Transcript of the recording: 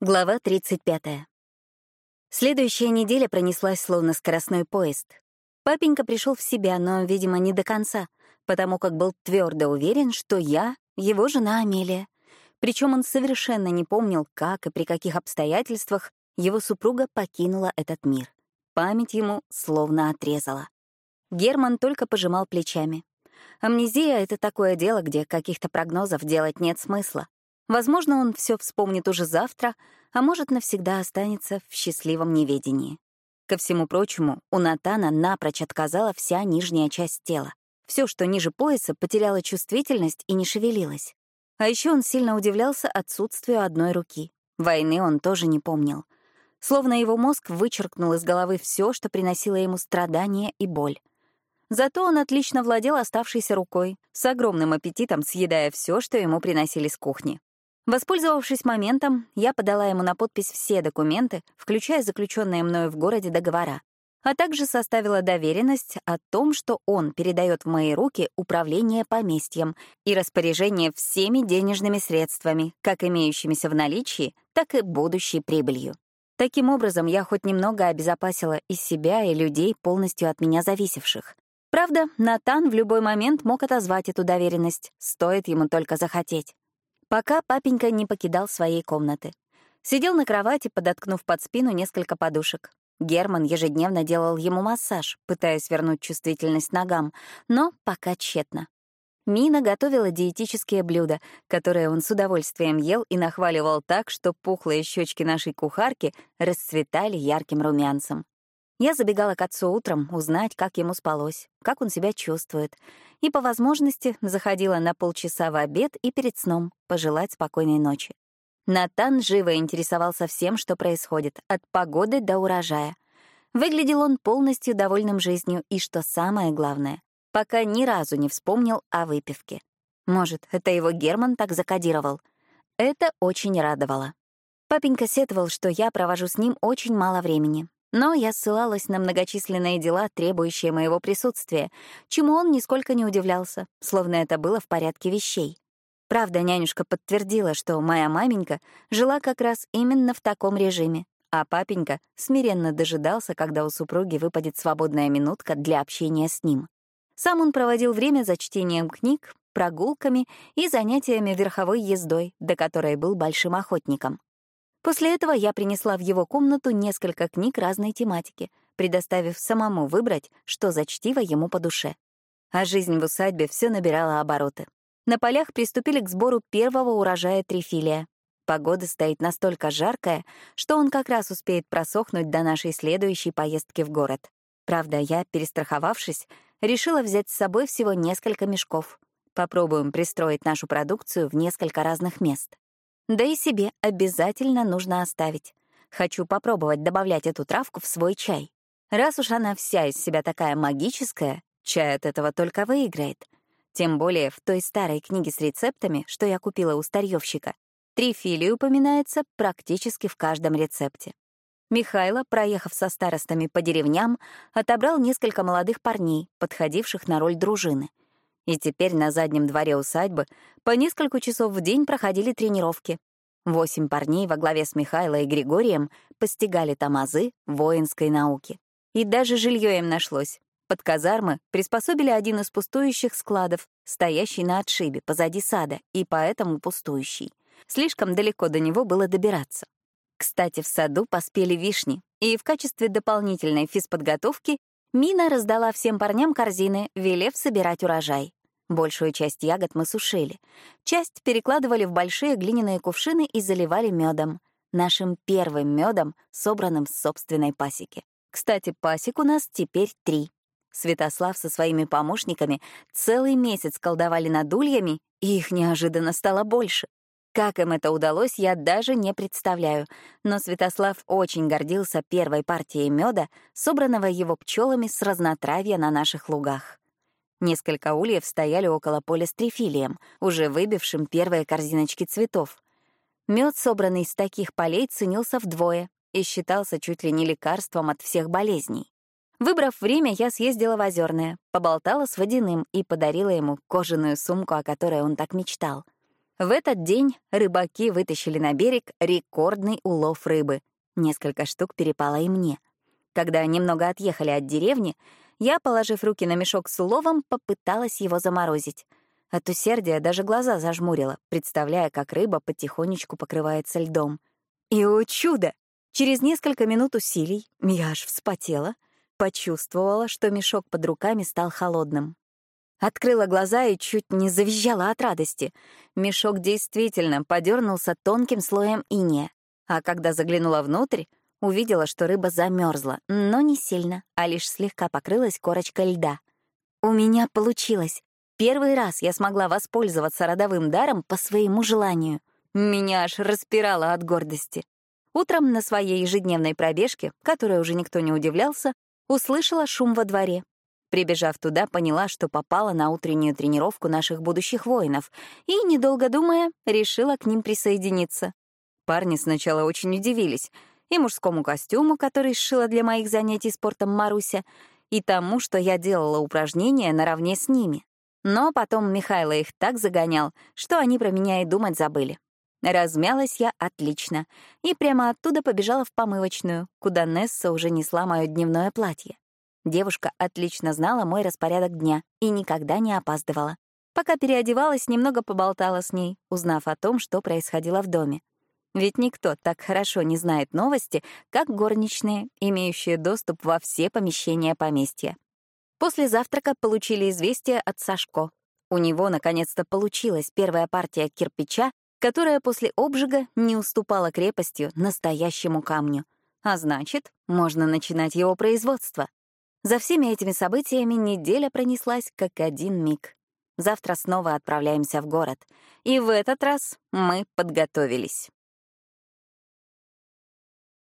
Глава 35. Следующая неделя пронеслась словно скоростной поезд. Папенька пришел в себя, но, видимо, не до конца, потому как был твердо уверен, что я — его жена Амелия. Причем он совершенно не помнил, как и при каких обстоятельствах его супруга покинула этот мир. Память ему словно отрезала. Герман только пожимал плечами. Амнезия — это такое дело, где каких-то прогнозов делать нет смысла. Возможно, он все вспомнит уже завтра, а может, навсегда останется в счастливом неведении. Ко всему прочему, у Натана напрочь отказала вся нижняя часть тела. Все, что ниже пояса, потеряло чувствительность и не шевелилось. А еще он сильно удивлялся отсутствию одной руки. Войны он тоже не помнил. Словно его мозг вычеркнул из головы все, что приносило ему страдания и боль. Зато он отлично владел оставшейся рукой, с огромным аппетитом съедая все, что ему приносили с кухни. Воспользовавшись моментом, я подала ему на подпись все документы, включая заключенные мною в городе договора, а также составила доверенность о том, что он передает в мои руки управление поместьем и распоряжение всеми денежными средствами, как имеющимися в наличии, так и будущей прибылью. Таким образом, я хоть немного обезопасила и себя, и людей, полностью от меня зависевших. Правда, Натан в любой момент мог отозвать эту доверенность, стоит ему только захотеть пока папенька не покидал своей комнаты. Сидел на кровати, подоткнув под спину несколько подушек. Герман ежедневно делал ему массаж, пытаясь вернуть чувствительность ногам, но пока тщетно. Мина готовила диетические блюда, которые он с удовольствием ел и нахваливал так, что пухлые щечки нашей кухарки расцветали ярким румянцем. Я забегала к отцу утром узнать, как ему спалось, как он себя чувствует, и по возможности заходила на полчаса в обед и перед сном пожелать спокойной ночи. Натан живо интересовался всем, что происходит, от погоды до урожая. Выглядел он полностью довольным жизнью и, что самое главное, пока ни разу не вспомнил о выпивке. Может, это его Герман так закодировал? Это очень радовало. Папенька сетовал, что я провожу с ним очень мало времени, но я ссылалась на многочисленные дела, требующие моего присутствия, чему он нисколько не удивлялся, словно это было в порядке вещей. Правда, нянюшка подтвердила, что моя маменька жила как раз именно в таком режиме, а папенька смиренно дожидался, когда у супруги выпадет свободная минутка для общения с ним. Сам он проводил время за чтением книг, прогулками и занятиями верховой ездой, до которой был большим охотником. После этого я принесла в его комнату несколько книг разной тематики, предоставив самому выбрать, что за чтиво ему по душе. А жизнь в усадьбе все набирала обороты. На полях приступили к сбору первого урожая трифилия. Погода стоит настолько жаркая, что он как раз успеет просохнуть до нашей следующей поездки в город. Правда, я, перестраховавшись, решила взять с собой всего несколько мешков. Попробуем пристроить нашу продукцию в несколько разных мест. Да и себе обязательно нужно оставить. Хочу попробовать добавлять эту травку в свой чай. Раз уж она вся из себя такая магическая, чай от этого только выиграет. Тем более в той старой книге с рецептами, что я купила у старьевщика, трифилий упоминается практически в каждом рецепте. Михайло, проехав со старостами по деревням, отобрал несколько молодых парней, подходивших на роль дружины — и теперь на заднем дворе усадьбы по несколько часов в день проходили тренировки. Восемь парней во главе с Михаилом и Григорием постигали тамазы воинской науки. И даже жилье им нашлось. Под казармы приспособили один из пустующих складов, стоящий на отшибе позади сада и поэтому пустующий. Слишком далеко до него было добираться. Кстати, в саду поспели вишни, и в качестве дополнительной физподготовки Мина раздала всем парням корзины, велев собирать урожай. Большую часть ягод мы сушили. Часть перекладывали в большие глиняные кувшины и заливали медом. Нашим первым медом, собранным с собственной пасеки. Кстати, пасек у нас теперь три. Святослав со своими помощниками целый месяц колдовали над ульями, и их неожиданно стало больше. Как им это удалось, я даже не представляю, но Святослав очень гордился первой партией меда, собранного его пчелами с разнотравья на наших лугах. Несколько ульев стояли около поля с трифилием, уже выбившим первые корзиночки цветов. Мед, собранный из таких полей, ценился вдвое и считался чуть ли не лекарством от всех болезней. Выбрав время, я съездила в Озерное, поболтала с Водяным и подарила ему кожаную сумку, о которой он так мечтал — В этот день рыбаки вытащили на берег рекордный улов рыбы. Несколько штук перепало и мне. Когда немного отъехали от деревни, я, положив руки на мешок с уловом, попыталась его заморозить. От усердия даже глаза зажмурила, представляя, как рыба потихонечку покрывается льдом. И, о чудо! Через несколько минут усилий я аж вспотела, почувствовала, что мешок под руками стал холодным. Открыла глаза и чуть не завизжала от радости. Мешок действительно подернулся тонким слоем иния. А когда заглянула внутрь, увидела, что рыба замерзла, но не сильно, а лишь слегка покрылась корочкой льда. У меня получилось. Первый раз я смогла воспользоваться родовым даром по своему желанию. Меня аж распирало от гордости. Утром на своей ежедневной пробежке, которой уже никто не удивлялся, услышала шум во дворе. Прибежав туда, поняла, что попала на утреннюю тренировку наших будущих воинов и, недолго думая, решила к ним присоединиться. Парни сначала очень удивились и мужскому костюму, который сшила для моих занятий спортом Маруся, и тому, что я делала упражнения наравне с ними. Но потом Михайло их так загонял, что они про меня и думать забыли. Размялась я отлично и прямо оттуда побежала в помывочную, куда Несса уже несла мое дневное платье. Девушка отлично знала мой распорядок дня и никогда не опаздывала. Пока переодевалась, немного поболтала с ней, узнав о том, что происходило в доме. Ведь никто так хорошо не знает новости, как горничные, имеющие доступ во все помещения поместья. После завтрака получили известие от Сашко. У него наконец-то получилась первая партия кирпича, которая после обжига не уступала крепостью настоящему камню. А значит, можно начинать его производство. За всеми этими событиями неделя пронеслась как один миг. Завтра снова отправляемся в город. И в этот раз мы подготовились.